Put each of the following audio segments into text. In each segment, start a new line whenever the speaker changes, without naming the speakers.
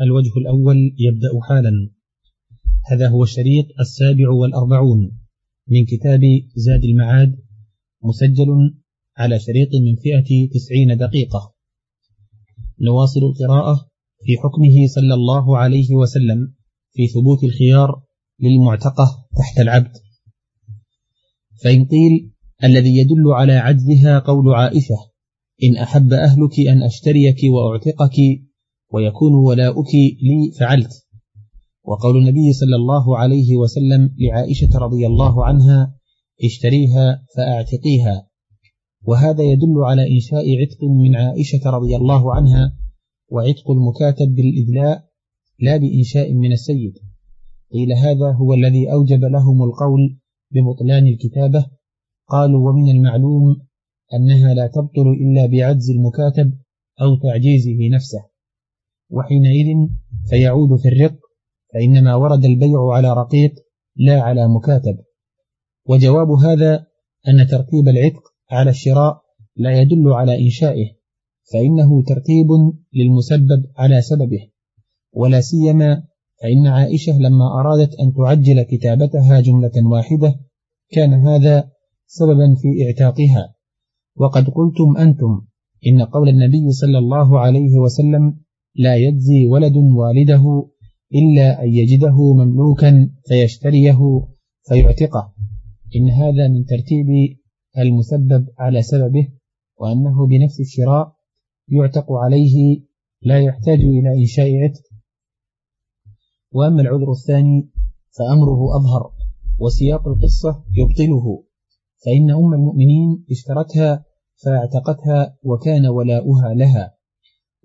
الوجه الأول يبدأ حالا. هذا هو الشريط السابع والأربعون من كتاب زاد المعاد مسجل على شريط من فئة تسعين دقيقة. نواصل القراءة في حكمه صلى الله عليه وسلم في ثبوت الخيار للمعتقة تحت العبد. فإن قيل الذي يدل على عجزها قول عائشة إن أحب أهلك أن أشتريك وأعتقك ويكون ولاؤك لي فعلت. وقول النبي صلى الله عليه وسلم لعائشة رضي الله عنها اشتريها فأعتقيها. وهذا يدل على إنشاء عتق من عائشة رضي الله عنها وعتق المكاتب بالإدلاء لا بإنشاء من السيد. قيل هذا هو الذي أوجب لهم القول ببطلان الكتابة. قالوا ومن المعلوم أنها لا تبطل إلا بعجز المكاتب أو تعجيزه نفسه. وحينئذ فيعود في الرق فإنما ورد البيع على رقيق لا على مكاتب. وجواب هذا أن ترتيب العتق على الشراء لا يدل على إنشائه فإنه ترتيب للمسبب على سببه ولا سيما فإن عائشة لما أرادت أن تعجل كتابتها جملة واحدة كان هذا سببا في اعتاقها. وقد قلتم أنتم إن قول النبي صلى الله عليه وسلم لا يجزي ولد والده إلا أن يجده مملوكا فيشتريه فيعتقه. إن هذا من ترتيب المسبب على سببه وأنه بنفس الشراء يعتق عليه لا يحتاج إلى إنشاء عتق. وأما العذر الثاني فأمره أظهر وسياق القصة يبطله. فإن أم المؤمنين اشترتها فاعتقتها وكان ولاؤها لها.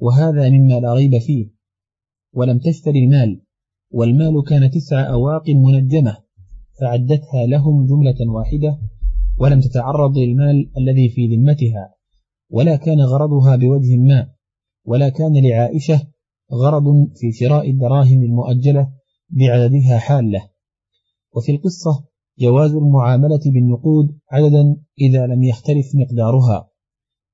وهذا مما لا ريب فيه. ولم تشتري المال. والمال كان تسع أواق منجمة فعدتها لهم جملة واحدة ولم تتعرض للمال الذي في ذمتها. ولا كان غرضها بوجه ما ولا كان لعائشة غرض في شراء الدراهم المؤجلة بعددها حالة. وفي القصة جواز المعاملة بالنقود عددا إذا لم يختلف مقدارها.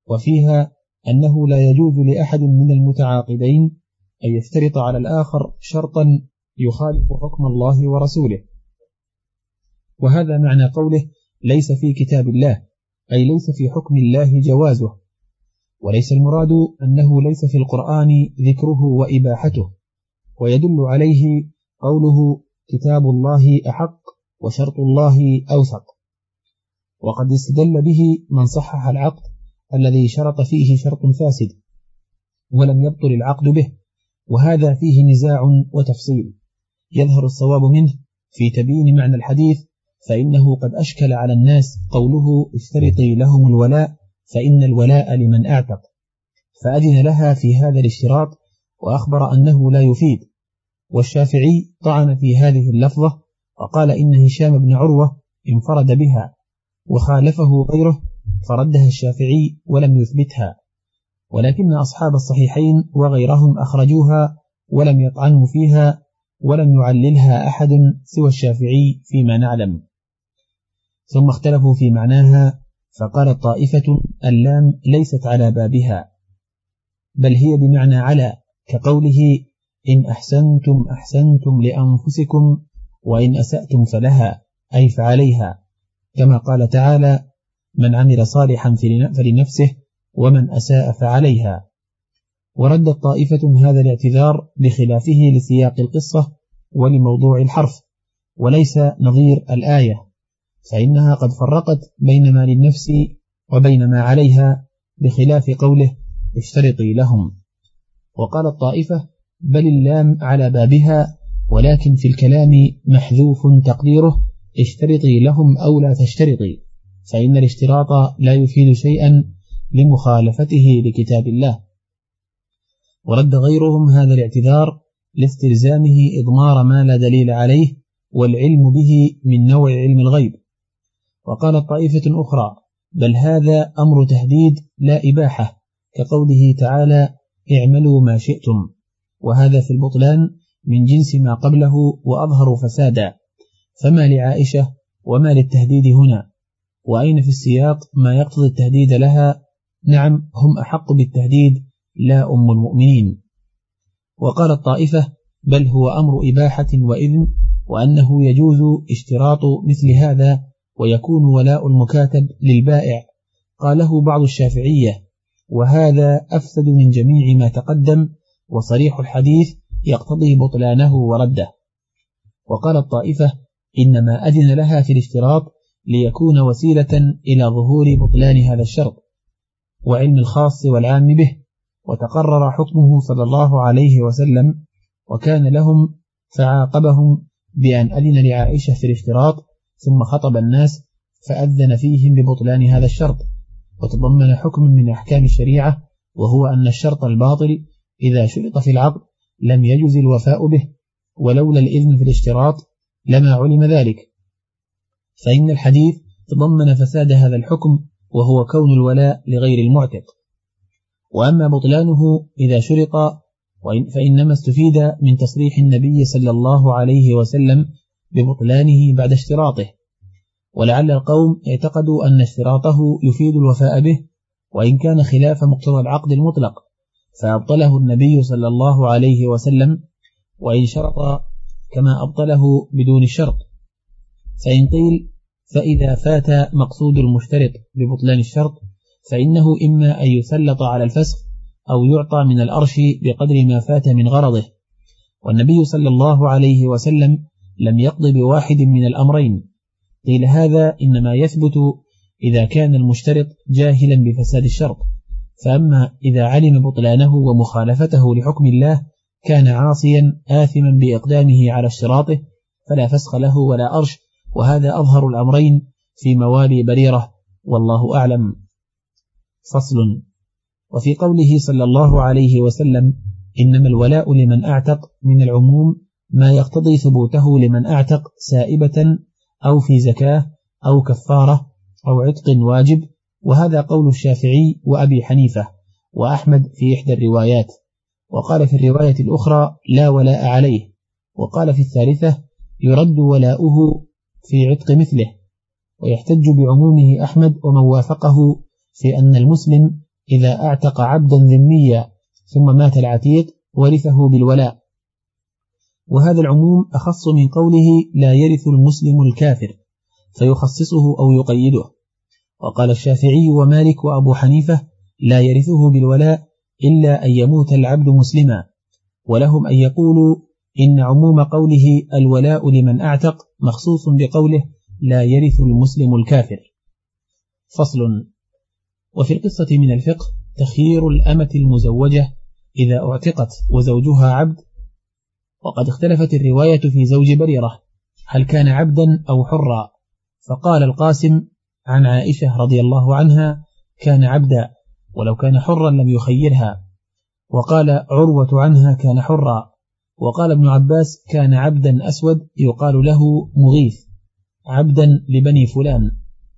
وفيها أنه لا يجوز لأحد من المتعاقدين أن يشترط على الآخر شرطا يخالف حكم الله ورسوله. وهذا معنى قوله ليس في كتاب الله أي ليس في حكم الله جوازه. وليس المراد أنه ليس في القرآن ذكره وإباحته. ويدل عليه قوله كتاب الله أحق وشرط الله أوثق. وقد استدل به من صحح العقد الذي شرط فيه شرط فاسد ولم يبطل العقد به وهذا فيه نزاع وتفصيل. يظهر الصواب منه في تبيين معنى الحديث فإنه قد أشكل على الناس قوله اشترطي لهم الولاء فإن الولاء لمن أعتق. فأذن لها في هذا الاشتراط وأخبر أنه لا يفيد. والشافعي طعن في هذه اللفظة وقال إن هشام بن عروة انفرد بها وخالفه غيره فردها الشافعي ولم يثبتها. ولكن أصحاب الصحيحين وغيرهم أخرجوها ولم يطعنوا فيها ولم يعللها أحد سوى الشافعي فيما نعلم. ثم اختلفوا في معناها فقالت طائفة اللام ليست على بابها بل هي بمعنى على كقوله إن أحسنتم أحسنتم لأنفسكم وإن أسأتم فلها أي فعليها. كما قال تعالى من عمل صالحا فلنفسه ومن أساء فعليها. وردت طائفة هذا الاعتذار بخلافه لسياق القصة ولموضوع الحرف وليس نظير الآية فإنها قد فرقت بين ما للنفس وبين ما عليها بخلاف قوله اشترطي لهم. وقال الطائفة بل اللام على بابها ولكن في الكلام محذوف تقديره اشترطي لهم أو لا تشترطي. فإن الاشتراط لا يفيد شيئا لمخالفته لكتاب الله. ورد غيرهم هذا الاعتذار لاستلزامه إضمار ما لا دليل عليه والعلم به من نوع علم الغيب. وقالت طائفة أخرى بل هذا أمر تهديد لا إباحة كقوله تعالى اعملوا ما شئتم. وهذا في البطلان من جنس ما قبله وأظهر فسادا. فما لعائشة وما للتهديد هنا؟ وأين في السياق ما يقتضي التهديد لها؟ نعم هم أحق بالتهديد لا أم المؤمنين. وقال الطائفة بل هو أمر إباحة وإذن وأنه يجوز اشتراط مثل هذا ويكون ولاء المكاتب للبائع. قاله بعض الشافعية وهذا أفسد من جميع ما تقدم وصريح الحديث يقتضي بطلانه ورده. وقال الطائفة إنما أذن لها في الاشتراط ليكون وسيلة إلى ظهور بطلان هذا الشرط وعلم الخاص والعام به وتقرر حكمه صلى الله عليه وسلم وكان لهم فعاقبهم بأن أذن لعائشة في الاشتراط ثم خطب الناس فأذن فيهم ببطلان هذا الشرط. وتضمن حكم من أحكام الشريعة وهو أن الشرط الباطل إذا شرط في العقد لم يجز الوفاء به ولولا الإذن في الاشتراط لما علم ذلك. فإن الحديث تضمن فساد هذا الحكم وهو كون الولاء لغير المعتق. وأما بطلانه إذا شرط فإنما استفيد من تصريح النبي صلى الله عليه وسلم ببطلانه بعد اشتراطه. ولعل القوم اعتقدوا أن اشتراطه يفيد الوفاء به وإن كان خلاف مقتضى العقد المطلق فأبطله النبي صلى الله عليه وسلم وإن شرط كما أبطله بدون الشرط. فإن قيل فإذا فات مقصود المشترط ببطلان الشرط فإنه إما أن يسلط على الفسخ أو يعطى من الأرش بقدر ما فات من غرضه. والنبي صلى الله عليه وسلم لم يقض بواحد من الأمرين. قيل هذا إنما يثبت إذا كان المشترط جاهلا بفساد الشرط. فأما إذا علم بطلانه ومخالفته لحكم الله كان عاصيا آثما بإقدامه على اشتراطه فلا فسخ له ولا أرش وهذا أظهر الأمرين في موالي بريرة والله أعلم. فصل. وفي قوله صلى الله عليه وسلم إنما الولاء لمن أعتق من العموم ما يقتضي ثبوته لمن أعتق سائبة أو في زكاة أو كفارة أو عتق واجب. وهذا قول الشافعي وأبي حنيفة وأحمد في إحدى الروايات. وقال في الرواية الأخرى لا ولاء عليه. وقال في الثالثة يرد ولاؤه في عتق مثله ويحتج بعمومه أحمد ومن وافقه في أن المسلم إذا أعتق عبدا ذميا ثم مات العتيق ورثه بالولاء. وهذا العموم أخص من قوله لا يرث المسلم الكافر فيخصصه أو يقيده. وقال الشافعي ومالك وأبو حنيفة لا يرثه بالولاء إلا أن يموت العبد مسلما ولهم أن يقولوا إن عموم قوله الولاء لمن أعتق مخصوص بقوله لا يرث المسلم الكافر. فصل. وفي القصة من الفقه تخيير الأمة المزوجة إذا اعتقت وزوجها عبد. وقد اختلفت الرواية في زوج بريرة هل كان عبدا أو حرا؟ فقال القاسم عن عائشة رضي الله عنها كان عبدا ولو كان حرا لم يخيرها. وقال عروة عنها كان حرا. وقال ابن عباس كان عبدا أسود يقال له مغيث عبدا لبني فلان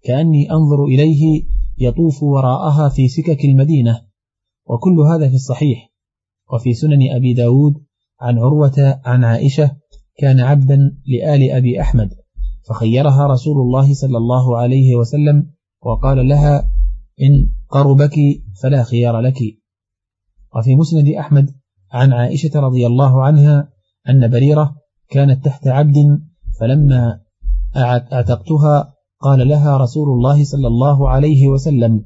كأني أنظر إليه يطوف وراءها في سكك المدينة. وكل هذا في الصحيح. وفي سنن أبي داود عن عروة عن عائشة كان عبدا لآل أبي أحمد فخيرها رسول الله صلى الله عليه وسلم وقال لها إن قربك فلا خيار لك. وفي مسند أحمد عن عائشة رضي الله عنها أن بريرة كانت تحت عبد فلما أعتقتها قال لها رسول الله صلى الله عليه وسلم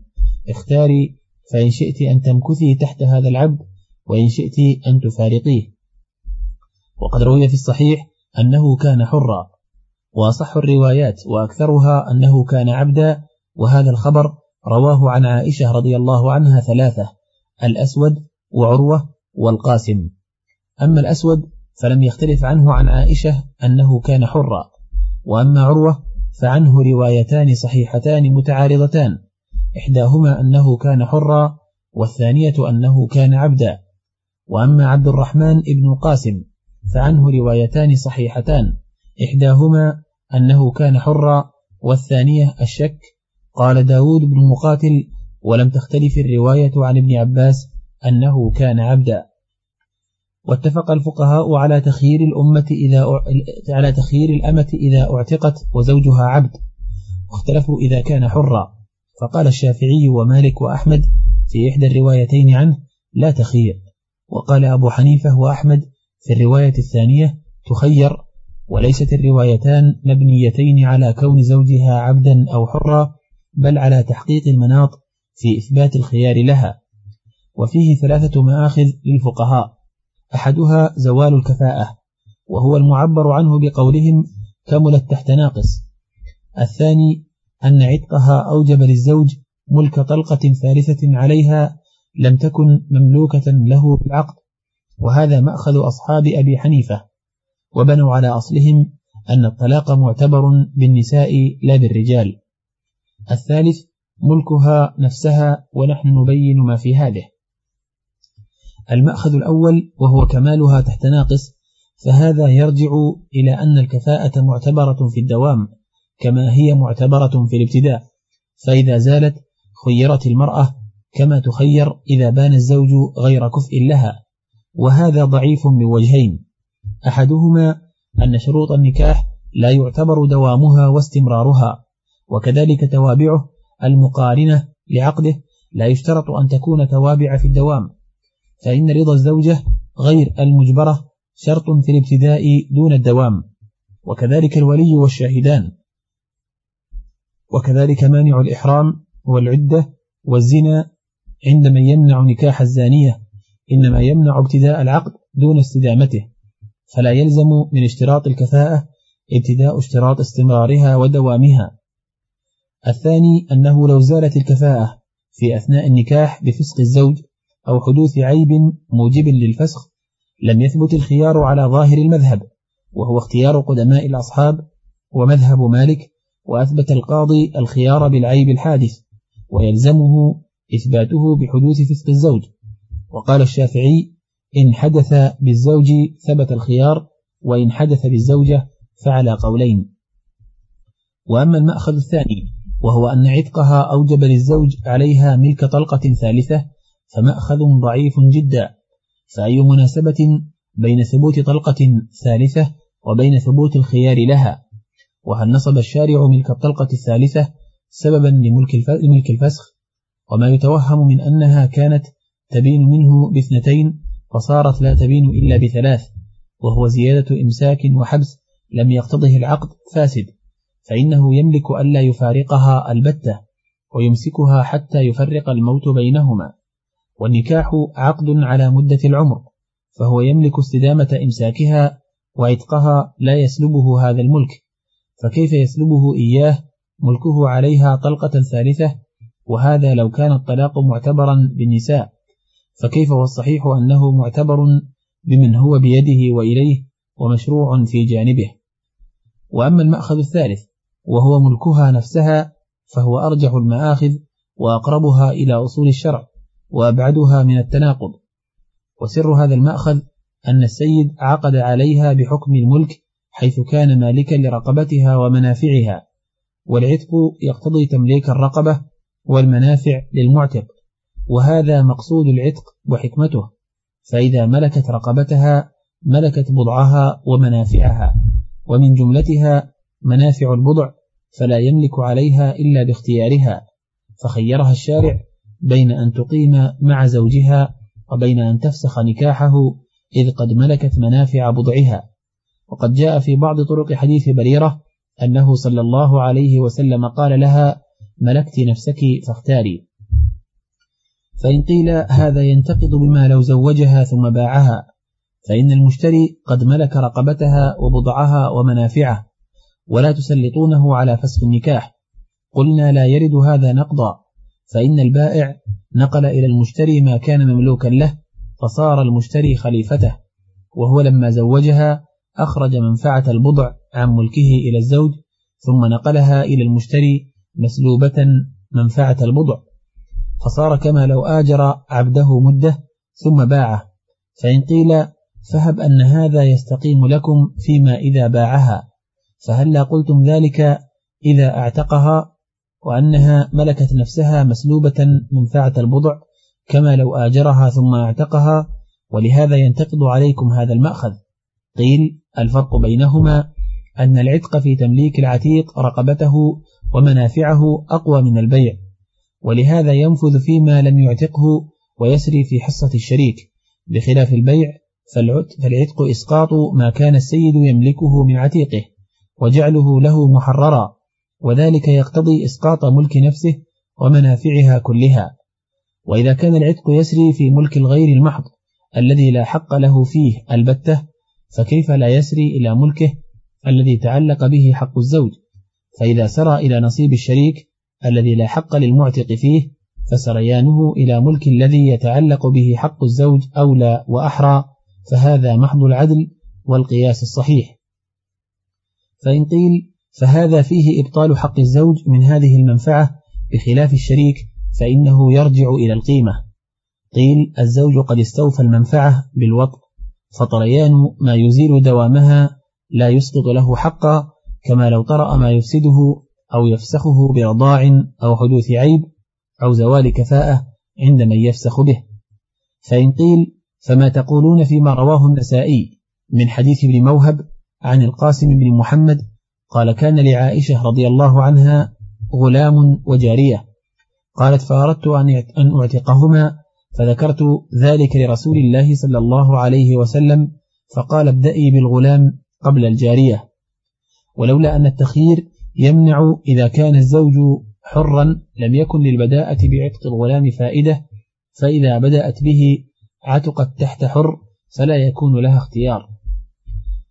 اختاري فإن شئت أن تمكثي تحت هذا العبد وإن شئت أن تفارقيه. وقد روي في الصحيح أنه كان حرا وأصح الروايات وأكثرها أنه كان عبدا وهذا الخبر رواه عن عائشة رضي الله عنها ثلاثة الأسود وعروة والقاسم. أما الأسود فلم يختلف عنه عن عائشة أنه كان حرا وأما عروة فعنه روايتان صحيحتان متعارضتان إحداهما أنه كان حرا والثانية أنه كان عبدا. وأما عبد الرحمن ابن القاسم فعنه روايتان صحيحتان إحداهما أنه كان حرا والثانية الشك. قال داود بن مقاتل ولم تختلف الرواية عن ابن عباس أنه كان عبدا. واتفق الفقهاء على تخيير الأمة إذا على تخيير الأمة إذا اعتقت وزوجها عبد واختلفوا إذا كان حرا. فقال الشافعي ومالك وأحمد في إحدى الروايتين عنه لا تخير. وقال أبو حنيفة وأحمد في الرواية الثانية تخير. وليست الروايتان مبنيتين على كون زوجها عبدا أو حرا بل على تحقيق المناط في إثبات الخيار لها. وفيه ثلاثة مآخذ للفقهاء أحدها زوال الكفاءة وهو المعبر عنه بقولهم كملت تحت ناقص. الثاني أن عتقها أوجب للزوج ملك طلقة ثالثة عليها لم تكن مملوكة له بالعقد وهذا مأخذ أصحاب أبي حنيفة وبنوا على أصلهم أن الطلاق معتبر بالنساء لا بالرجال. الثالث ملكها نفسها ونحن نبين ما في هذه. المأخذ الأول وهو كمالها تحت ناقص فهذا يرجع إلى أن الكفاءة معتبرة في الدوام كما هي معتبرة في الابتداء فإذا زالت خيرت المرأة كما تخير إذا بان الزوج غير كفء لها وهذا ضعيف من وجهين. أحدهما أن شروط النكاح لا يعتبر دوامها واستمرارها وكذلك توابعه المقارنة لعقده لا يشترط أن تكون توابع في الدوام. فإن رضا الزوجة غير المجبرة شرط في الابتداء دون الدوام وكذلك الولي والشاهدان وكذلك مانع الإحرام والعدة والزنا عندما يمنع نكاح الزانية إنما يمنع ابتداء العقد دون استدامته فلا يلزم من اشتراط الكفاءة ابتداء اشتراط استمرارها ودوامها. الثاني أنه لو زالت الكفاءة في أثناء النكاح بفسق الزوج أو حدوث عيب موجب للفسخ لم يثبت الخيار على ظاهر المذهب وهو اختيار قدماء الأصحاب ومذهب مالك وأثبت القاضي الخيار بالعيب الحادث ويلزمه إثباته بحدوث فسق الزوج. وقال الشافعي إن حدث بالزوج ثبت الخيار وإن حدث بالزوجة فعلى قولين. وأما المأخذ الثاني وهو أن عتقها أوجب للزوج عليها ملك طلقة ثالثة فمأخذ ضعيف جدا. فأي مناسبة بين ثبوت طلقة ثالثة وبين ثبوت الخيار لها؟ وهل نصب الشارع ملك الطلقة الثالثة سببا لملك الفسخ؟ وما يتوهم من أنها كانت تبين منه باثنتين فصارت لا تبين إلا بثلاث وهو زيادة إمساك وحبس لم يقتضه العقد فاسد. فإنه يملك ألا يفارقها البتة ويمسكها حتى يفرق الموت بينهما. والنكاح عقد على مدة العمر فهو يملك استدامة إمساكها وعتقها لا يسلبه هذا الملك فكيف يسلبه إياه؟ ملكه عليها طلقة ثالثة وهذا لو كان الطلاق معتبرا بالنساء فكيف والصحيح أنه معتبر بمن هو بيده وإليه ومشروع في جانبه. وأما المأخذ الثالث وهو ملكها نفسها فهو أرجح المآخذ وأقربها إلى أصول الشرع. وأبعدها من التناقض. وسر هذا المأخذ أن السيد عقد عليها بحكم الملك حيث كان مالكا لرقبتها ومنافعها والعتق يقتضي تمليك الرقبة والمنافع للمعتق وهذا مقصود العتق وحكمته فإذا ملكت رقبتها ملكت بضعها ومنافعها ومن جملتها منافع البضع فلا يملك عليها إلا باختيارها فخيرها الشارع بين أن تقيم مع زوجها وبين أن تفسخ نكاحه إذ قد ملكت منافع بضعها. وقد جاء في بعض طرق حديث بريرة أنه صلى الله عليه وسلم قال لها ملكت نفسك فاختاري. فإن قيل هذا ينتقض بما لو زوجها ثم باعها فإن المشتري قد ملك رقبتها وبضعها ومنافعه ولا تسلطونه على فسخ النكاح. قلنا لا يرد هذا نقضا. فإن البائع نقل إلى المشتري ما كان مملوكا له فصار المشتري خليفته وهو لما زوجها أخرج منفعة البضع عن ملكه إلى الزوج ثم نقلها إلى المشتري مسلوبة منفعة البضع. فصار كما لو آجر عبده مدة ثم باعه. فإن قيل فهب أن هذا يستقيم لكم فيما إذا باعها. فهل قلتم ذلك إذا أعتقها؟ وأنها ملكت نفسها مسلوبة منفعة البضع كما لو آجرها ثم اعتقها ولهذا ينتقد عليكم هذا المأخذ. قيل الفرق بينهما أن العتق في تمليك العتيق رقبته ومنافعه أقوى من البيع ولهذا ينفذ فيما لم يعتقه ويسري في حصة الشريك. بخلاف البيع فالعتق إسقاط ما كان السيد يملكه من عتيقه وجعله له محررا. وذلك يقتضي إسقاط ملك نفسه ومنافعها كلها. وإذا كان العتق يسري في ملك الغير المحض الذي لا حق له فيه البتة فكيف لا يسري إلى ملكه الذي تعلق به حق الزوج؟ فإذا سرى إلى نصيب الشريك الذي لا حق للمعتق فيه فسريانه إلى ملك الذي يتعلق به حق الزوج أولى وأحرى فهذا محض العدل والقياس الصحيح. فإن قيل فهذا فيه إبطال حق الزوج من هذه المنفعة بخلاف الشريك فإنه يرجع إلى القيمة. قيل الزوج قد استوفى المنفعة بالوطء فطريان ما يزيل دوامها لا يسقط له حقا كما لو طرأ ما يفسده أو يفسخه برضاع أو حدوث عيب أو زوال كفاءة عند من يفسخ به. فإن قيل فما تقولون فيما رواه النسائي من حديث ابن موهب عن القاسم بن محمد قال كان لعائشة رضي الله عنها غلام وجارية. قالت فأردت أن أعتقهما فذكرت ذلك لرسول الله صلى الله عليه وسلم فقال ابدأي بالغلام قبل الجارية. ولولا أن التخيير يمنع إذا كان الزوج حرا لم يكن للبداءة بعتق الغلام فائدة فإذا بدأت به عتقت تحت حر فلا يكون لها اختيار.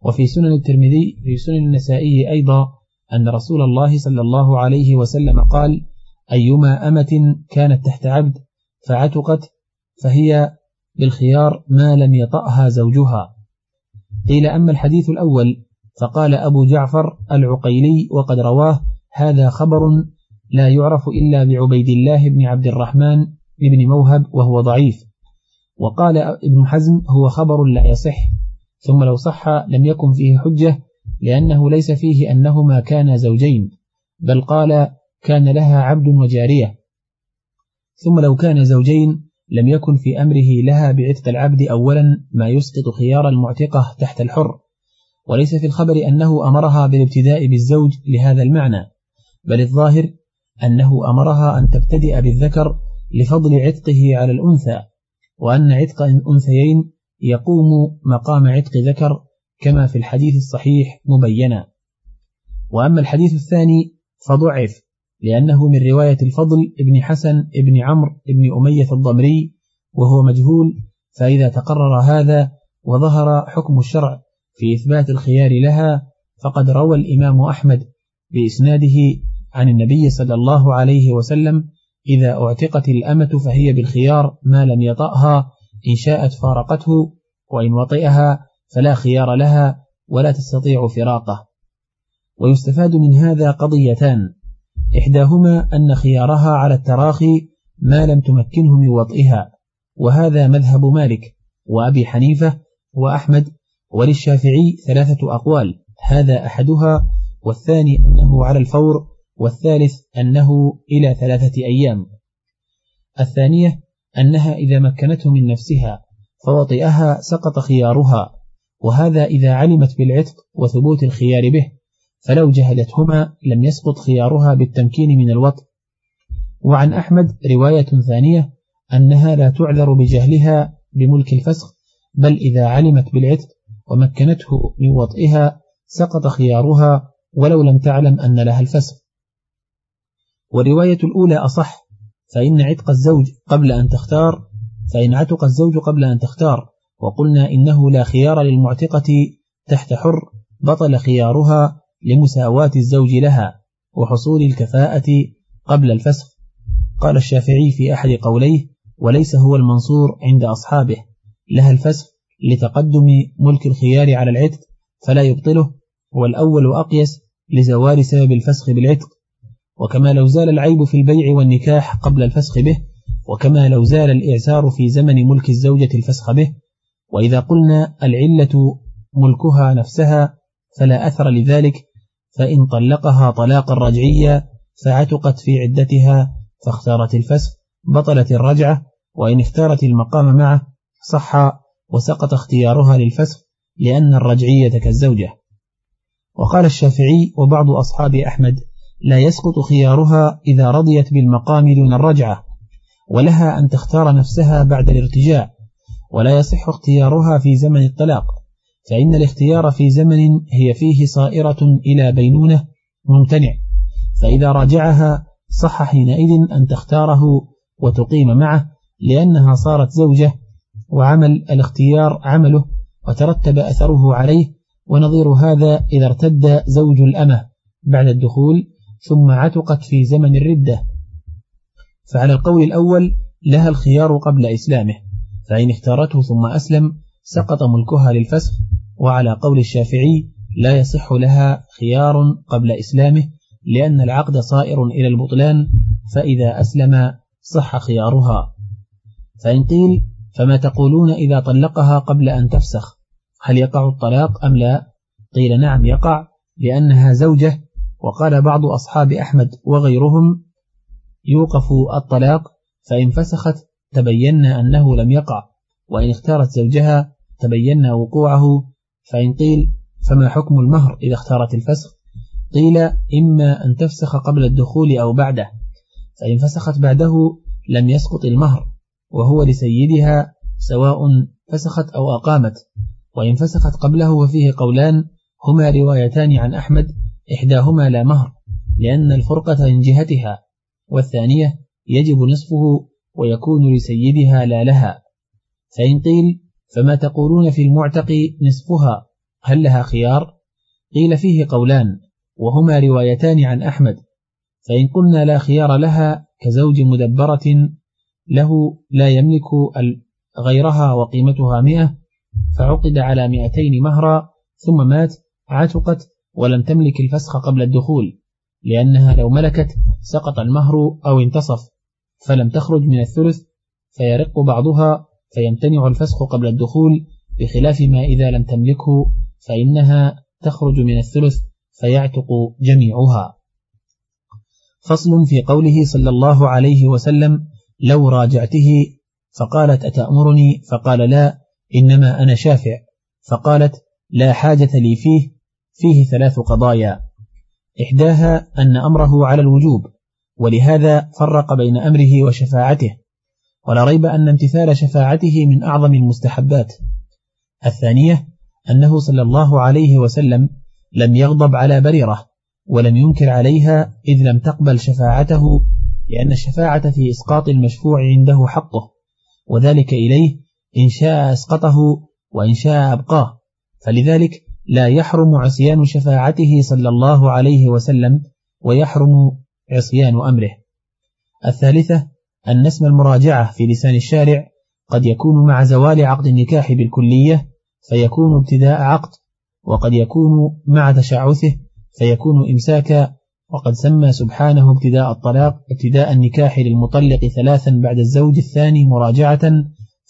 وفي سنن الترمذي في سنن النسائي أيضا أن رسول الله صلى الله عليه وسلم قال أيما أمة كانت تحت عبد فعتقت فهي بالخيار ما لم يطأها زوجها. قيل أما الحديث الأول فقال أبو جعفر العقيلي وقد رواه هذا خبر لا يعرف إلا بعبيد الله بن عبد الرحمن بن موهب وهو ضعيف. وقال ابن حزم هو خبر لا يصح. ثم لو صح لم يكن فيه حجة لأنه ليس فيه أنهما كانا زوجين بل قال كان لها عبد وجارية. ثم لو كان زوجين لم يكن في أمره لها بعتق العبد أولا ما يسقط خيار المعتقة تحت الحر. وليس في الخبر أنه أمرها بالابتداء بالزوج لهذا المعنى بل الظاهر أنه أمرها أن تبتدئ بالذكر لفضل عتقه على الأنثى وأن عتق الأنثيين يقوم مقام عتق ذكر كما في الحديث الصحيح مبينا. وأما الحديث الثاني فضعف لأنه من رواية الفضل ابن حسن ابن عمرو ابن أمية الضمري وهو مجهول فإذا تقرر هذا وظهر حكم الشرع في إثبات الخيار لها فقد روى الإمام أحمد بإسناده عن النبي صلى الله عليه وسلم إذا اعتقت الأمة فهي بالخيار ما لم يطأها إن شاءت فارقته وإن وطئها فلا خيار لها ولا تستطيع فراقه. ويستفاد من هذا قضيتان. إحداهما أن خيارها على التراخي ما لم تمكنه من وطئها وهذا مذهب مالك وأبي حنيفة وأحمد وللشافعي ثلاثة أقوال هذا أحدها والثاني أنه على الفور والثالث أنه إلى ثلاثة أيام. الثانية أنها إذا مكنته من نفسها فوطئها سقط خيارها وهذا إذا علمت بالعتق وثبوت الخيار به فلو جهلتهما لم يسقط خيارها بالتمكين من الوطء. وعن أحمد رواية ثانية أنها لا تعذر بجهلها بملك الفسخ بل إذا علمت بالعتق ومكنته من وطئها سقط خيارها ولو لم تعلم أن لها الفسخ. والرواية الأولى أصح فإن عتق الزوج قبل أن تختار فإن عتق الزوج قبل أن تختار. وقلنا إنه لا خيار للمعتقة تحت حر بطل خيارها لمساواة الزوج لها وحصول الكفاءة قبل الفسخ. قال الشافعي في أحد قوليه وليس هو المنصور عند أصحابه. لها الفسخ لتقدم ملك الخيار على العتق فلا يبطله والأول أقيس لزوال سبب الفسخ بالعتق وكما لو زال العيب في البيع والنكاح قبل الفسخ به وكما لو زال الإعسار في زمن ملك الزوجة الفسخ به. وإذا قلنا العلة ملكها نفسها فلا أثر لذلك فإن طلقها طلاقا رجعيا فعتقت في عدتها فاختارت الفسخ بطلت الرجعة وإن اختارت المقام معه صح وسقط اختيارها للفسخ لأن الرجعية كالزوجة. وقال الشافعي وبعض أصحاب أحمد لا يسقط خيارها إذا رضيت بالمقام دون الرجعة ولها أن تختار نفسها بعد الارتجاع ولا يصح اختيارها في زمن الطلاق فإن الاختيار في زمن هي فيه صائرة إلى بينونة ممتنع فإذا راجعها صح حينئذ أن تختاره وتقيم معه لأنها صارت زوجة وعمل الاختيار عمله وترتب أثره عليه ونظير هذا إذا ارتد زوج الأمة بعد الدخول ثم عتقت في زمن الردة. فعلى القول الأول لها الخيار قبل إسلامه. فإن اختارته ثم أسلم سقط ملكها للفسخ. وعلى قول الشافعي لا يصح لها خيار قبل إسلامه لأن العقد صائر إلى البطلان. فإذا أسلم صح خيارها. فإن قيل فما تقولون إذا طلقها قبل أن تفسخ؟ هل يقع الطلاق أم لا؟ قيل نعم يقع لأنها زوجة وقال بعض أصحاب أحمد وغيرهم يوقف الطلاق فإن فسخت تبينا أنه لم يقع وإن اختارت زوجها تبينا وقوعه فإن قيل فما حكم المهر إذا اختارت الفسخ؟ قيل إما أن تفسخ قبل الدخول أو بعده فإن فسخت بعده لم يسقط المهر وهو لسيدها سواء فسخت أو أقامت وإن فسخت قبله ففيه قولان هما روايتان عن أحمد إحداهما لا مهر لأن الفرقة من جهتها والثانية يجب نصفه ويكون لسيدها لا لها. فإن قيل فما تقولون في المعتق نصفها؟ هل لها خيار؟ قيل فيه قولان وهما روايتان عن أحمد. فإن قلنا لا خيار لها كزوج مدبرة له لا يملك غيرها وقيمتها مئة فعقد على مئتين مهرا ثم مات عتقت ولم تملك الفسخ قبل الدخول لأنها لو ملكت سقط المهر أو انتصف فلم تخرج من الثلث فيرق بعضها فيمتنع الفسخ قبل الدخول بخلاف ما إذا لم تملكه فإنها تخرج من الثلث فيعتق جميعها. فصل في قوله صلى الله عليه وسلم لو راجعته فقالت أتأمرني؟ فقال لا إنما أنا شافع. فقالت لا حاجة لي فيه فيه ثلاث قضايا. إحداها أن أمره على الوجوب ولهذا فرق بين أمره وشفاعته ولا ريب أن امتثال شفاعته من أعظم المستحبات. الثانية أنه صلى الله عليه وسلم لم يغضب على بريرة ولم ينكر عليها إذ لم تقبل شفاعته لأن الشفاعة في إسقاط المشفوع عنده حقه وذلك إليه إن شاء أسقطه وإن شاء أبقاه. فلذلك لا يحرم عصيان شفاعته صلى الله عليه وسلم ويحرم عصيان أمره. الثالثة أن اسم المراجعة في لسان الشارع قد يكون مع زوال عقد النكاح بالكلية فيكون ابتداء عقد وقد يكون مع تشعثه فيكون إمساكا وقد سمى سبحانه ابتداء الطلاق ابتداء النكاح للمطلق ثلاثا بعد الزوج الثاني مراجعة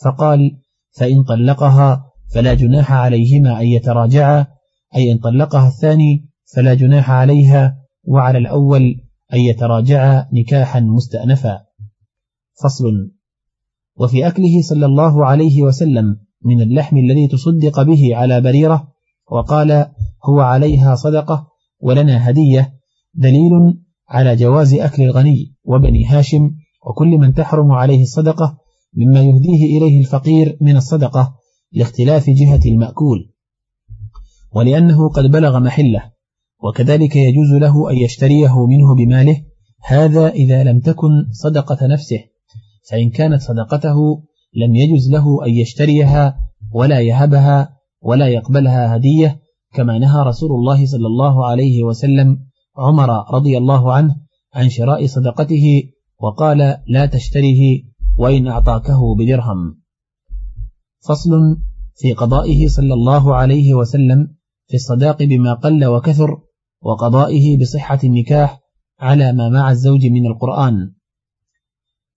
فقال فإن طلقها فلا جناح عليهما أن يتراجعا أي إن طلقها الثاني فلا جناح عليها وعلى الأول أن يتراجعا نكاحا مستأنفا. فصل. وفي أكله صلى الله عليه وسلم من اللحم الذي تصدق به على بريرة وقال هو عليها صدقة ولنا هدية. دليل على جواز أكل الغني وبني هاشم وكل من تحرم عليه الصدقة مما يهديه إليه الفقير من الصدقة. لاختلاف جهة المأكول ولأنه قد بلغ محله وكذلك يجوز له أن يشتريه منه بماله هذا إذا لم تكن صدقة نفسه فإن كانت صدقته لم يجوز له أن يشتريها ولا يهبها ولا يقبلها هدية كما نهى رسول الله صلى الله عليه وسلم عمر رضي الله عنه عن شراء صدقته وقال لا تشتريه وإن أعطاكه بدرهم. فصل في قضائه صلى الله عليه وسلم في الصداق بما قل وكثر وقضائه بصحة النكاح على ما مع الزوج من القرآن.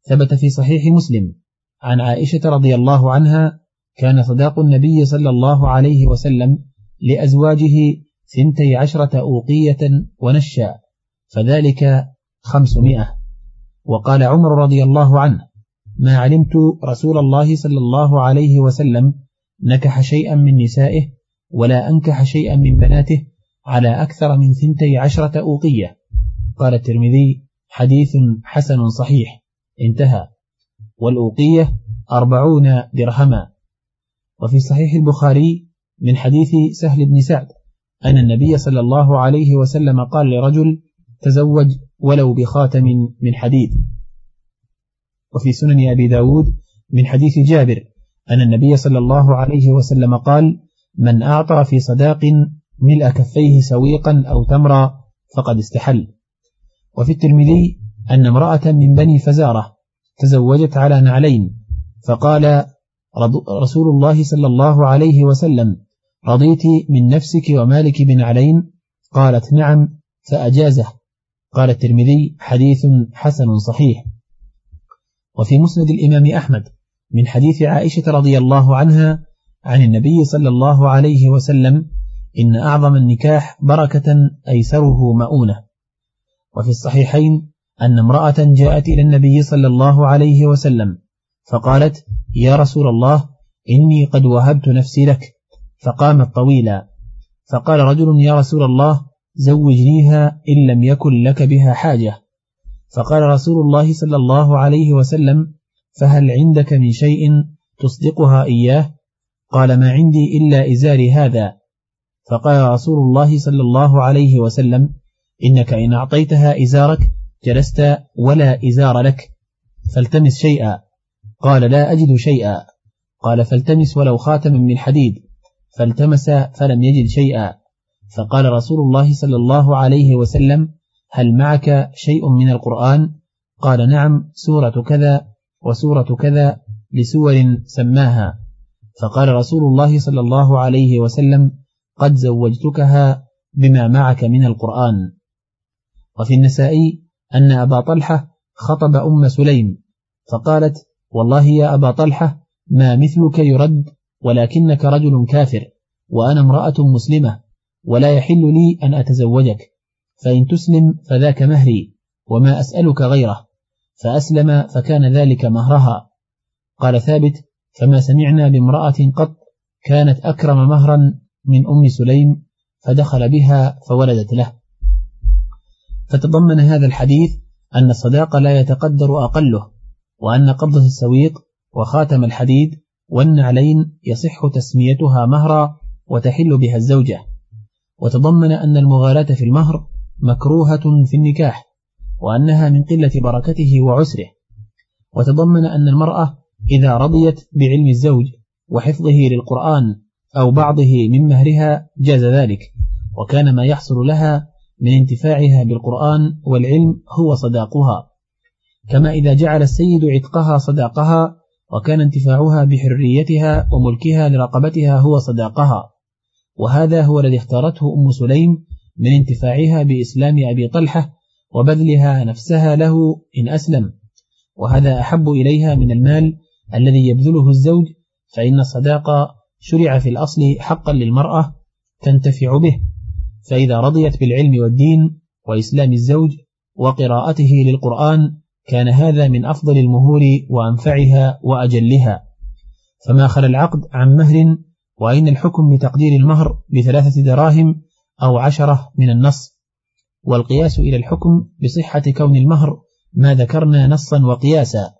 ثبت في صحيح مسلم عن عائشة رضي الله عنها كان صداق النبي صلى الله عليه وسلم لأزواجه ثنتي عشرة أوقية ونشأ فذلك خمسمائة. وقال عمر رضي الله عنه ما علمت رسول الله صلى الله عليه وسلم نكح شيئا من نسائه ولا أنكح شيئا من بناته على أكثر من ثنتي عشرة أوقية. قال الترمذي حديث حسن صحيح. انتهى. والأوقية أربعون درهما. وفي صحيح البخاري من حديث سهل بن سعد أن النبي صلى الله عليه وسلم قال لرجل تزوج ولو بخاتم من حديد. وفي سنن أبي داود من حديث جابر أن النبي صلى الله عليه وسلم قال من أعطى في صداق ملء كفيه سويقا أو تمرا فقد استحل وفي الترمذي أن امرأة من بني فزارة تزوجت على نعلين فقال رسول الله صلى الله عليه وسلم رضيت من نفسك ومالك بنعلين؟ قالت نعم فأجازه قال الترمذي حديث حسن صحيح وفي مسند الإمام أحمد من حديث عائشة رضي الله عنها عن النبي صلى الله عليه وسلم إن أعظم النكاح بركة أيسره مؤونة. وفي الصحيحين أن امرأة جاءت إلى النبي صلى الله عليه وسلم فقالت يا رسول الله إني قد وهبت نفسي لك. فقامت طويلا. فقال رجل يا رسول الله زوجنيها إن لم يكن لك بها حاجة. فقال رسول الله صلى الله عليه وسلم فهل عندك من شيء تصدقها إياه؟ قال ما عندي إلا إزاري هذا. فقال رسول الله صلى الله عليه وسلم إنك إن أعطيتها إزارك جلست ولا إزار لك فالتمس شيئا. قال لا أجد شيئا. قال فالتمس ولو خاتما من حديد فالتمس فلم يجد شيئا. فقال رسول الله صلى الله عليه وسلم هل معك شيء من القرآن؟ قال نعم سورة كذا وسورة كذا لسور سماها. فقال رسول الله صلى الله عليه وسلم قد زوجتكها بما معك من القرآن. وفي النسائي أن أبا طلحة خطب أم سليم فقالت والله يا أبا طلحة ما مثلك يرد ولكنك رجل كافر وأنا امرأة مسلمة ولا يحل لي أن أتزوجك. فإن تسلم فذاك مهري وما أسألك غيره. فأسلم فكان ذلك مهرها. قال ثابت فما سمعنا بامرأة قط كانت أكرم مهرا من أم سليم فدخل بها فولدت له. فتضمن هذا الحديث أن الصداق لا يتقدر أقله وأن قبضة السويق وخاتم الحديد والنعلين يصح تسميتها مهرا وتحل بها الزوجة. وتضمن أن المغالاة في المهر مكروهة في النكاح وأنها من قلة بركته وعسره. وتضمن أن المرأة إذا رضيت بعلم الزوج وحفظه للقرآن أو بعضه من مهرها جاز ذلك وكان ما يحصل لها من انتفاعها بالقرآن والعلم هو صداقها. كما إذا جعل السيد عتقها صداقها وكان انتفاعها بحريتها وملكها لرقبتها هو صداقها. وهذا هو الذي اختارته أم سليم من انتفاعها بإسلام أبي طلحة وبذلها نفسها له إن أسلم وهذا أحب إليها من المال الذي يبذله الزوج فإن الصداق شرع في الأصل حقا للمرأة تنتفع به فإذا رضيت بالعلم والدين وإسلام الزوج وقراءته للقرآن كان هذا من أفضل المهور وأنفعها وأجلها. فما خل العقد عن مهر وأين الحكم بتقدير المهر بثلاثة دراهم أو عشرة من النص. والقياس إلى الحكم بصحة كون المهر ما ذكرنا نصا وقياسا.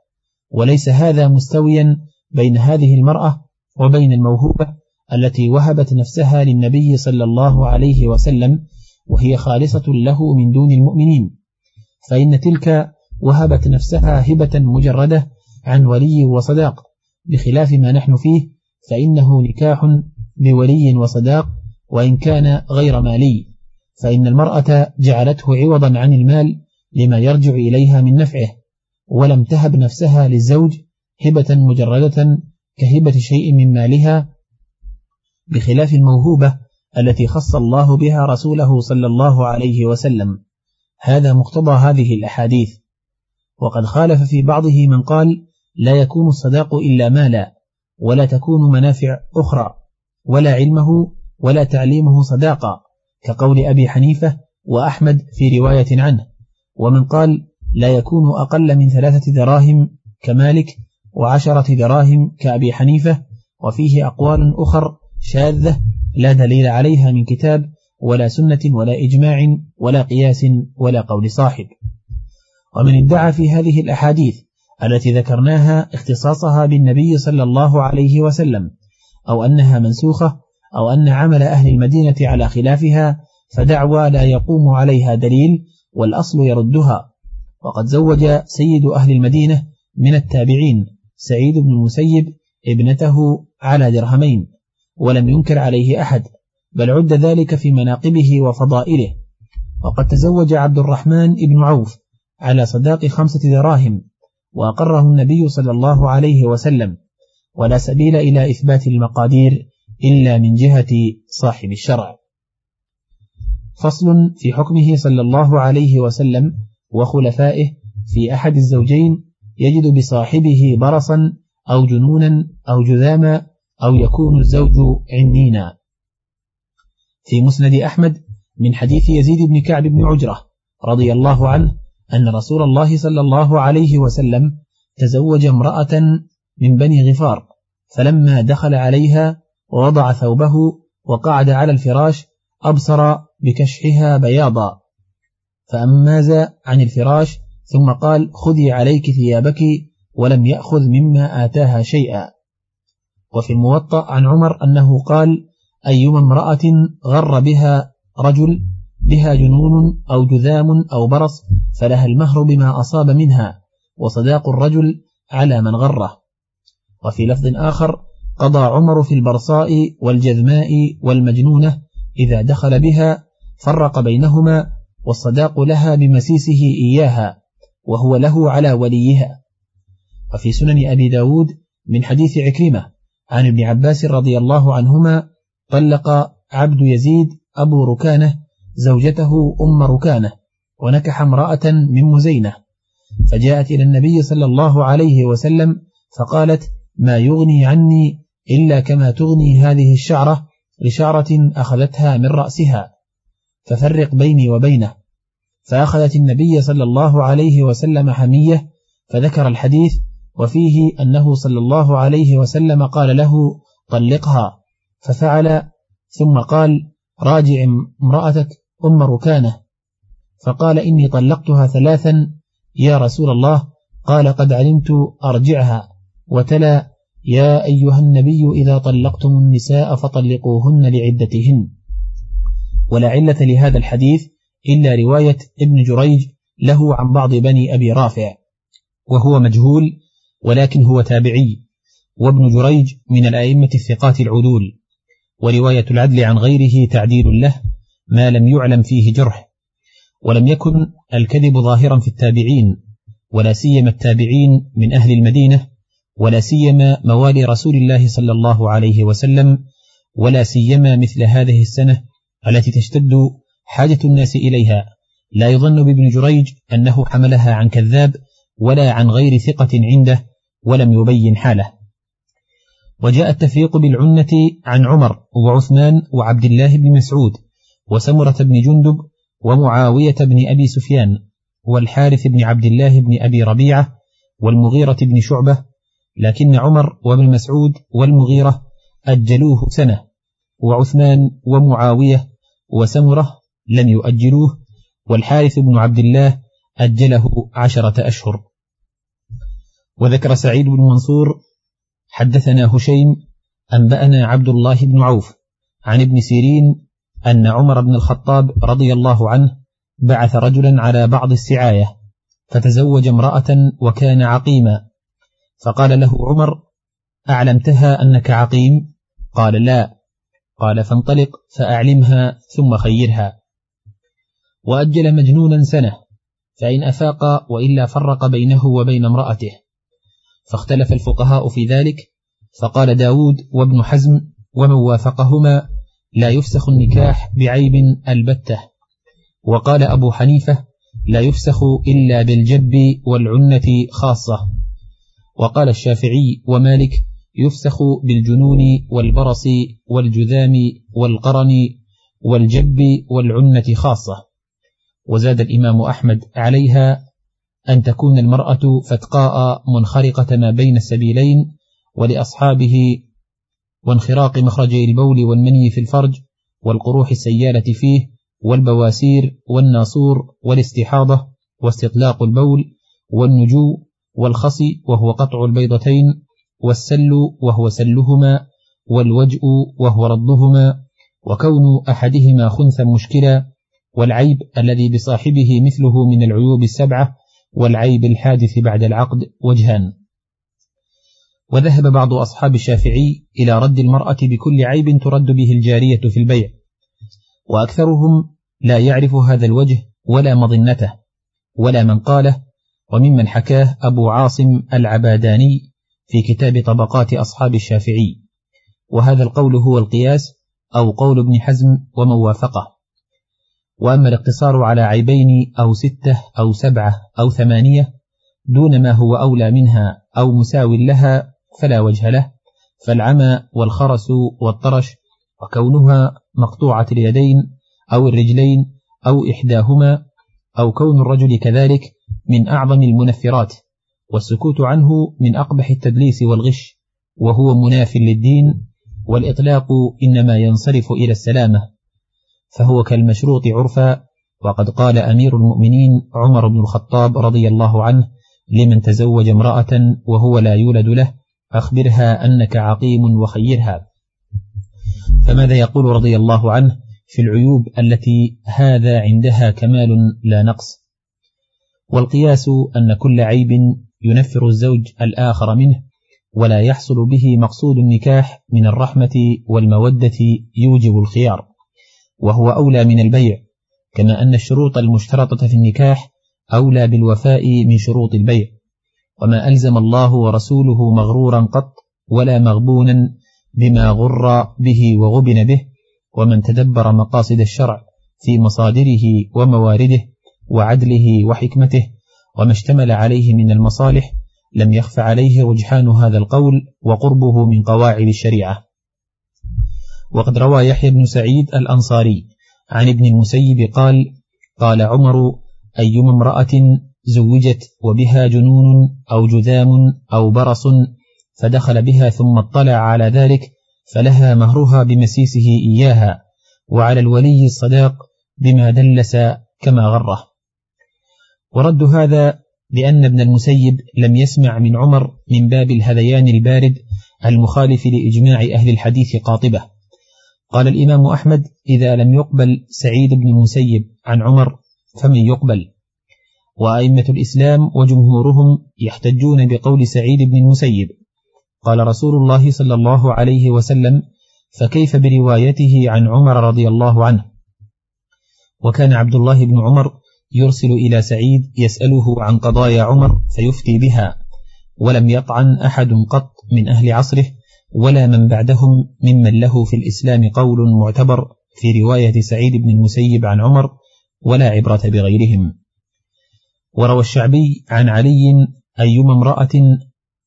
وليس هذا مستويا بين هذه المرأة وبين الموهوبة التي وهبت نفسها للنبي صلى الله عليه وسلم وهي خالصة له من دون المؤمنين. فإن تلك وهبت نفسها هبة مجردة عن ولي وصداق. بخلاف ما نحن فيه فإنه نكاح بولي وصداق وإن كان غير مالي فإن المرأة جعلته عوضا عن المال لما يرجع إليها من نفعه ولم تهب نفسها للزوج هبة مجردة كهبة شيء من مالها بخلاف الموهوبة التي خص الله بها رسوله صلى الله عليه وسلم. هذا مقتضى هذه الأحاديث. وقد خالف في بعضه من قال لا يكون الصداق إلا مالا ولا تكون منافع أخرى ولا علمه ولا تعليمه صداقة كقول أبي حنيفة وأحمد في رواية عنه ومن قال لا يكون أقل من ثلاثة دراهم كمالك وعشرة دراهم كأبي حنيفة وفيه أقوال أخر شاذة لا دليل عليها من كتاب ولا سنة ولا إجماع ولا قياس ولا قول صاحب ومن ادعى في هذه الأحاديث التي ذكرناها اختصاصها بالنبي صلى الله عليه وسلم أو أنها منسوخة أو أن عمل أهل المدينة على خلافها فدعوى لا يقوم عليها دليل والأصل يردها. وقد زوج سيد أهل المدينة من التابعين سعيد بن المسيب ابنته على درهمين ولم ينكر عليه أحد بل عد ذلك في مناقبه وفضائله. وقد تزوج عبد الرحمن بن عوف على صداق خمسة دراهم وأقره النبي صلى الله عليه وسلم ولا سبيل إلى إثبات المقادير إلا من جهة صاحب الشرع. فصل في حكمه صلى الله عليه وسلم وخلفائه في أحد الزوجين يجد بصاحبه برصا أو جنونا أو جذاما أو يكون الزوج عنينا. في مسند أحمد من حديث يزيد بن كعب بن عجرة رضي الله عنه أن رسول الله صلى الله عليه وسلم تزوج امرأة من بني غفار فلما دخل عليها ووضع ثوبه وقعد على الفراش أبصر بكشحها بياضا. فأماز عن الفراش ثم قال خذي عليك ثيابك ولم يأخذ مما آتاها شيئا. وفي الموطأ عن عمر أنه قال أيما امرأة غر بها رجل بها جنون أو جذام أو برص فلها المهر بما أصاب منها وصداق الرجل على من غره. وفي لفظ آخر قضى عمر في البرصاء والجذماء والمجنونة إذا دخل بها فرق بينهما والصداق لها بمسيسه إياها وهو له على وليها. وفي سنن أبي داود من حديث عكرمة عن ابن عباس رضي الله عنهما طلق عبد يزيد أبو ركانة زوجته أم ركانة ونكح امرأة من مزينة فجاءت إلى النبي صلى الله عليه وسلم فقالت ما يغني عني إلا كما تغني هذه الشعرة لشعرة أخذتها من رأسها. ففرق بيني وبينه. فأخذت النبي صلى الله عليه وسلم حمية فذكر الحديث وفيه أنه صلى الله عليه وسلم قال له طلقها ففعل ثم قال راجع امرأتك أم ركانة فقال إني طلقتها ثلاثا يا رسول الله قال قد علمت أرجعها وتلا يا أيها النبي إذا طلقتم النساء فطلقوهن لعدتهن. ولا علة لهذا الحديث إلا رواية ابن جريج له عن بعض بني أبي رافع وهو مجهول ولكن هو تابعي وابن جريج من الأئمة الثقات العدول ورواية العدل عن غيره تعديل له ما لم يعلم فيه جرح ولم يكن الكذب ظاهرا في التابعين ولا سيما التابعين من أهل المدينة ولا سيما موالي رسول الله صلى الله عليه وسلم ولا سيما مثل هذه السنة التي تشتد حاجة الناس إليها. لا يظن بابن جريج أنه حملها عن كذاب ولا عن غير ثقة عنده ولم يبين حاله. وجاء التفريق بالعنة عن عمر وعثمان وعبد الله بن مسعود وسمرة بن جندب ومعاوية بن أبي سفيان والحارث بن عبد الله بن أبي ربيعة والمغيرة بن شعبة لكن عمر وابن مسعود والمغيرة أجلوه سنة وعثمان ومعاوية وسمرة لم يؤجلوه والحارث بن عبد الله أجله عشرة أشهر. وذكر سعيد بن منصور حدثنا هشيم أنبأنا عبد الله بن عوف عن ابن سيرين أن عمر بن الخطاب رضي الله عنه بعث رجلا على بعض السعاية فتزوج امرأة وكان عقيما. فقال له عمر أعلمتها أنك عقيم؟ قال لا. قال فانطلق فأعلمها ثم خيرها. وأجل مجنونا سنة فإن أفاق وإلا فرق بينه وبين امرأته. فاختلف الفقهاء في ذلك فقال داود وابن حزم ومن وافقهما لا يفسخ النكاح بعيب البتة. وقال أبو حنيفة لا يفسخ إلا بالجب والعنة خاصة. وقال الشافعي ومالك يفسخ بالجنون والبرص والجذام والقرن والجب والعنة خاصة. وزاد الإمام أحمد عليها أن تكون المرأة فتقاء منخرقة ما بين السبيلين ولأصحابه وانخراق مخرجي البول والمني في الفرج والقروح السيالة فيه والبواسير والناصور والاستحاضة واستطلاق البول والنجو والخصي وهو قطع البيضتين والسل وهو سلهما والوجء وهو ردهما وكون أحدهما خنثا مشكلا والعيب الذي بصاحبه مثله من العيوب السبعة والعيب الحادث بعد العقد وجهان. وذهب بعض أصحاب الشافعي إلى رد المرأة بكل عيب ترد به الجارية في البيع. وأكثرهم لا يعرف هذا الوجه ولا مظنته ولا من قاله وممن حكاه أبو عاصم العباداني في كتاب طبقات أصحاب الشافعي. وهذا القول هو القياس أو قول ابن حزم ومن وافقه وأما الاقتصار على عيبين أو ستة أو سبعة أو ثمانية دون ما هو أولى منها أو مساو لها فلا وجه له فالعمى والخرس والطرش وكونها مقطوعة اليدين أو الرجلين أو إحداهما أو كون الرجل كذلك من أعظم المنفرات والسكوت عنه من أقبح التدليس والغش وهو مناف للدين والإطلاق إنما ينصرف إلى السلامة. فهو كالمشروط عرفا وقد قال أمير المؤمنين عمر بن الخطاب رضي الله عنه لمن تزوج امرأة وهو لا يولد له أخبرها أنك عقيم وخيرها. فماذا يقول رضي الله عنه في العيوب التي هذا عندها كمال لا نقص والقياس أن كل عيب ينفر الزوج الآخر منه ولا يحصل به مقصود النكاح من الرحمة والمودة يوجب الخيار. وهو أولى من البيع كما أن الشروط المشترطة في النكاح أولى بالوفاء من شروط البيع. وما ألزم الله ورسوله مغرورا قط ولا مغبونا بما غر به وغبن به ومن تدبر مقاصد الشرع في مصادره وموارده وعدله وحكمته وما اشتمل عليه من المصالح لم يخف عليه رجحان هذا القول وقربه من قواعد الشريعة. وقد روى يحيى بن سعيد الأنصاري عن ابن المسيب قال قال عمر أيما امرأة زوجت وبها جنون أو جذام أو برص فدخل بها ثم اطلع على ذلك فلها مهرها بمسيسه إياها وعلى الولي الصداق بما دلس كما غره. ورد هذا لأن ابن المسيب لم يسمع من عمر من باب الهذيان البارد المخالف لإجماع أهل الحديث قاطبة. قال الإمام أحمد إذا لم يقبل سعيد بن المسيب عن عمر فمن يقبل؟ وأئمة الإسلام وجمهورهم يحتجون بقول سعيد بن المسيب قال رسول الله صلى الله عليه وسلم فكيف بروايته عن عمر رضي الله عنه؟ وكان عبد الله بن عمر يرسل إلى سعيد يسأله عن قضايا عمر فيفتي بها ولم يطعن أحد قط من أهل عصره ولا من بعدهم ممن له في الإسلام قول معتبر في رواية سعيد بن المسيب عن عمر ولا عبرة بغيرهم. وروى الشعبي عن علي أيما امرأة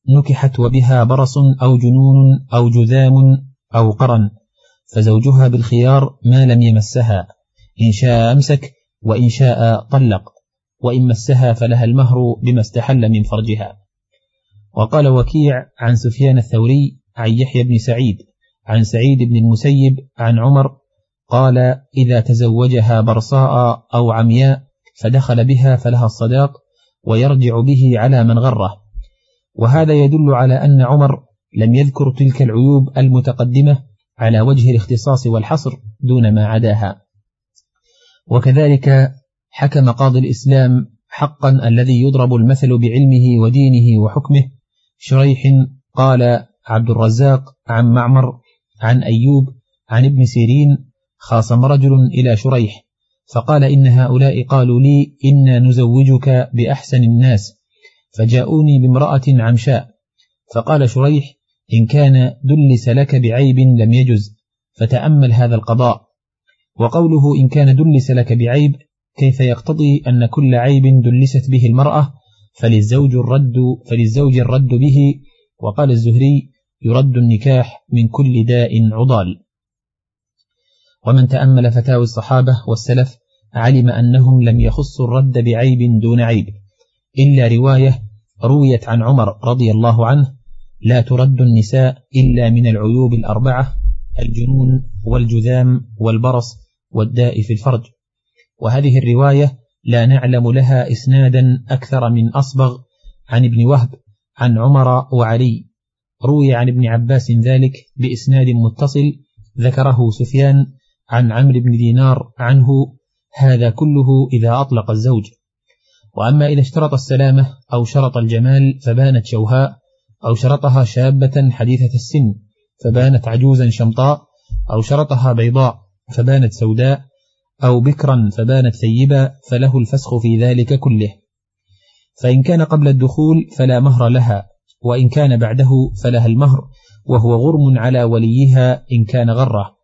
نكحت وبها برص أو جنون أو جذام أو قرن فزوجها بالخيار ما لم يمسها إن شاء أمسك وإن شاء طلق وإن مسها فلها المهر بما استحل من فرجها. وقال وكيع عن سفيان الثوري عن يحيى بن سعيد عن سعيد بن المسيب عن عمر قال إذا تزوجها برصاء أو عمياء فدخل بها فلها الصداق ويرجع به على من غره. وهذا يدل على أن عمر لم يذكر تلك العيوب المتقدمة على وجه الاختصاص والحصر دون ما عداها. وكذلك حكم قاضي الإسلام حقا الذي يضرب المثل بعلمه ودينه وحكمه. شريح قال عبد الرزاق عن معمر عن أيوب عن ابن سيرين خاصم رجل إلى شريح فقال إن هؤلاء قالوا لي إنا نزوجك بأحسن الناس فجاءوني بامرأة عمشاء فقال شريح إن كان دلس لك بعيب لم يجز فتأمل هذا القضاء. وقوله إن كان دلس لك بعيب كيف يقتضي أن كل عيب دلست به المرأة؟ فللزوج الرد فللزوج الرد به وقال الزهري يرد النكاح من كل داء عضال. ومن تأمل فتاوي الصحابة والسلف علم أنهم لم يخصوا الرد بعيب دون عيب. إلا رواية رويت عن عمر رضي الله عنه لا ترد النساء إلا من العيوب الأربعة الجنون والجذام والبرص والداء في الفرج. وهذه الرواية لا نعلم لها إسنادا أكثر من أصبغ عن ابن وهب عن عمر وعلي. روي عن ابن عباس ذلك بإسناد متصل ذكره سفيان عن عمرو بن دينار عنه هذا كله إذا أطلق الزوج وأما إذا اشترط السلامة أو شرط الجمال فبانت شوهاء أو شرطها شابة حديثة السن فبانت عجوزا شمطاء أو شرطها بيضاء فبانت سوداء أو بكرا فبانت ثيبا فله الفسخ في ذلك كله. فإن كان قبل الدخول فلا مهر لها وإن كان بعده فلها المهر وهو غرم على وليها إن كان غره.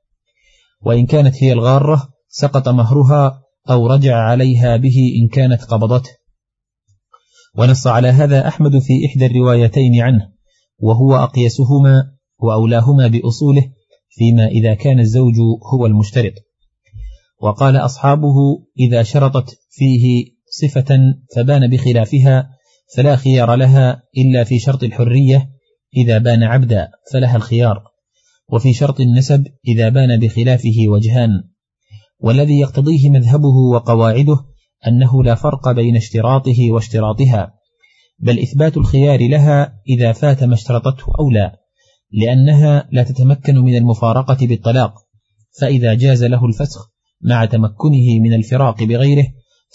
وإن كانت هي الغارة سقط مهرها أو رجع عليها به إن كانت قبضته. ونص على هذا أحمد في إحدى الروايتين عنه وهو أقيسهما وأولاهما بأصوله فيما إذا كان الزوج هو المشترط. وقال أصحابه إذا شرطت فيه صفة فبان بخلافها فلا خيار لها إلا في شرط الحرية إذا بان عبدا فلها الخيار وفي شرط النسب إذا بان بخلافه وجهان. والذي يقتضيه مذهبه وقواعده أنه لا فرق بين اشتراطه واشتراطها بل إثبات الخيار لها إذا فات ما اشترطته أو لا. لأنها لا تتمكن من المفارقة بالطلاق فإذا جاز له الفسخ مع تمكنه من الفراق بغيره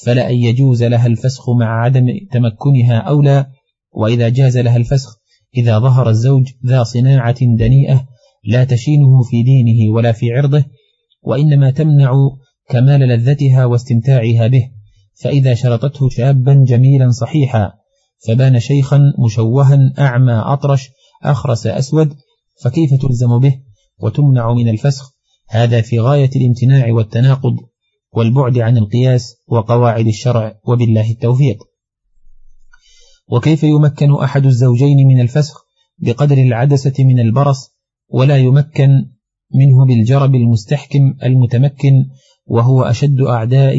فلا أن يجوز لها الفسخ مع عدم تمكنها أو لا وإذا جاز لها الفسخ إذا ظهر الزوج ذا صناعة دنيئة لا تشينه في دينه ولا في عرضه وإنما تمنع كمال لذتها واستمتاعها به فإذا شرطته شابا جميلا صحيحا فبان شيخا مشوها أعمى أطرش أخرس أسود فكيف تلزم به؟ وتمنع من الفسخ. هذا في غاية الامتناع والتناقض والبعد عن القياس وقواعد الشرع وبالله التوفيق. وكيف يمكن أحد الزوجين من الفسخ بقدر العدسة من البرص ولا يمكن منه بالجرب المستحكم المتمكن وهو أشد أعداء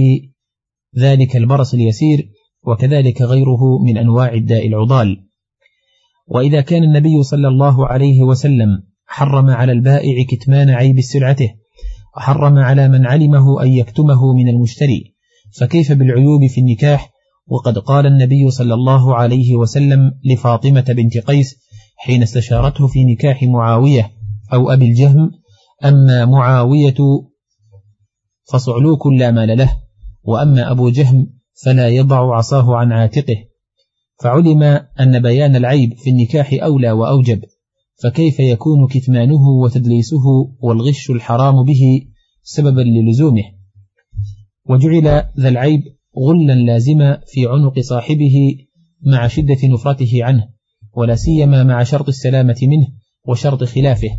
ذلك البرص اليسير وكذلك غيره من أنواع الداء العضال؟ وإذا كان النبي صلى الله عليه وسلم حرم على البائع كتمان عيب سلعته وحرم على من علمه أن يكتمه من المشتري فكيف بالعيوب في النكاح؟ وقد قال النبي صلى الله عليه وسلم لفاطمة بنت قيس حين استشارته في نكاح معاوية أو أبي الجهم أما معاوية فصعلوك لا مال له وأما أبو جهم فلا يضع عصاه عن عاتقه. فعلم أن بيان العيب في النكاح أولى وأوجب فكيف يكون كتمانه وتدليسه والغش الحرام به سببا للزومه؟ وجعل ذا العيب غلا لازما في عنق صاحبه مع شدة نفرته عنه ولا سيما مع شرط السلامة منه وشرط خلافه.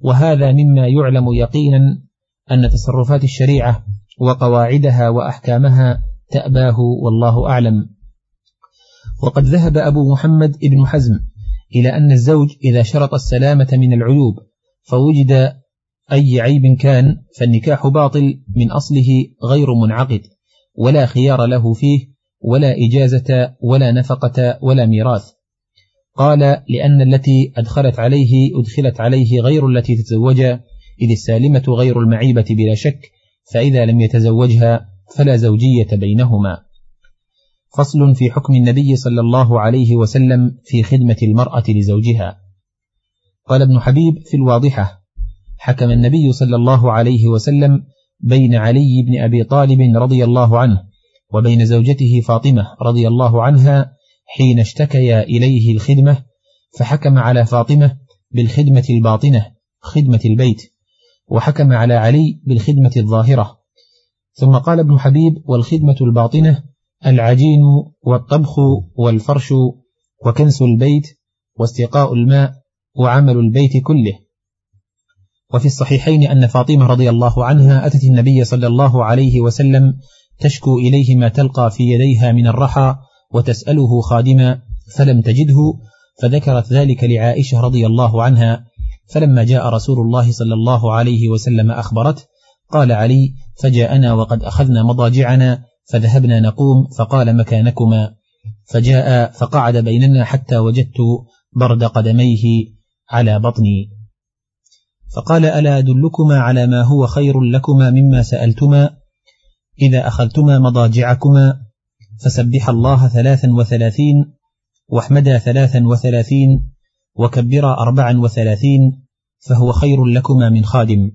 وهذا مما يعلم يقينا أن تصرفات الشريعة وقواعدها وأحكامها تأباه والله أعلم. وقد ذهب أبو محمد ابن حزم إلى أن الزوج إذا شرط السلامة من العيوب فوجد أي عيب كان فالنكاح باطل من أصله غير منعقد ولا خيار له فيه ولا إجازة ولا نفقة ولا ميراث. قال لأن التي أدخلت عليه أدخلت عليه غير التي تتزوجها إذ السالمة غير المعيبة بلا شك فإذا لم يتزوجها فلا زوجية بينهما. فصل في حكم النبي صلى الله عليه وسلم في خدمة المرأة لزوجها. قال ابن حبيب في الواضحة حكم النبي صلى الله عليه وسلم بين علي بن أبي طالب رضي الله عنه وبين زوجته فاطمة رضي الله عنها حين اشتكيا إليه الخدمة فحكم على فاطمة بالخدمة الباطنة خدمة البيت وحكم على علي بالخدمة الظاهرة. ثم قال ابن حبيب والخدمة الباطنة العجين والطبخ والفرش وكنس البيت واستقاء الماء وعمل البيت كله. وفي الصحيحين أن فاطمة رضي الله عنها أتت النبي صلى الله عليه وسلم تشكو إليه ما تلقى في يديها من الرحى وتسأله خادما فلم تجده فذكرت ذلك لعائشة رضي الله عنها. فلما جاء رسول الله صلى الله عليه وسلم أخبرته قال علي فجاءنا وقد أخذنا مضاجعنا فذهبنا نقوم فقال مكانكما فجاء فقعد بيننا حتى وجدت برد قدميه على بطني. فقال ألا أدلكما على ما هو خير لكما مما سألتما؟ إذا أخذتما مضاجعكما فسبح الله ثلاثا وثلاثين واحمدا ثلاثا وثلاثين وكبرا أربعا وثلاثين فهو خير لكما من خادم.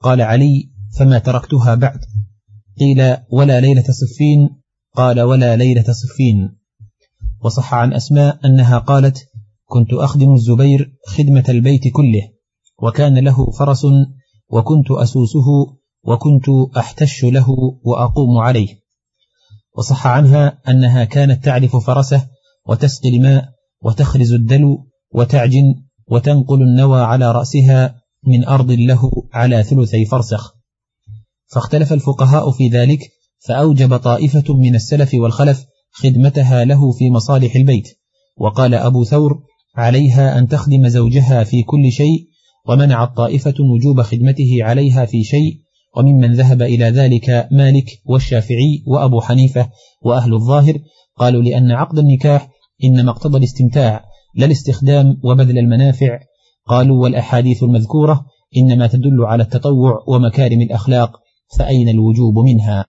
قال علي فما تركتها بعد؟ قيل ولا ليلة صفين قال ولا ليلة صفين. وصح عن أسماء أنها قالت كنت أخدم الزبير خدمة البيت كله وكان له فرس وكنت أسوسه وكنت أحتش له وأقوم عليه. وصح عنها أنها كانت تعرف فرسه وتسقي الماء وتخرز الدلو وتعجن وتنقل النوى على رأسها من أرض له على ثلثي فرسخ. فاختلف الفقهاء في ذلك فأوجب طائفة من السلف والخلف خدمتها له في مصالح البيت. وقال أبو ثور عليها أن تخدم زوجها في كل شيء ومنعت طائفة وجوب خدمته عليها في شيء وممن ذهب إلى ذلك مالك والشافعي وأبو حنيفة وأهل الظاهر. قالوا لأن عقد النكاح إنما اقتضى الاستمتاع لا الاستخدام وبذل المنافع. قالوا والأحاديث المذكورة إنما تدل على التطوع ومكارم الأخلاق فأين الوجوب منها؟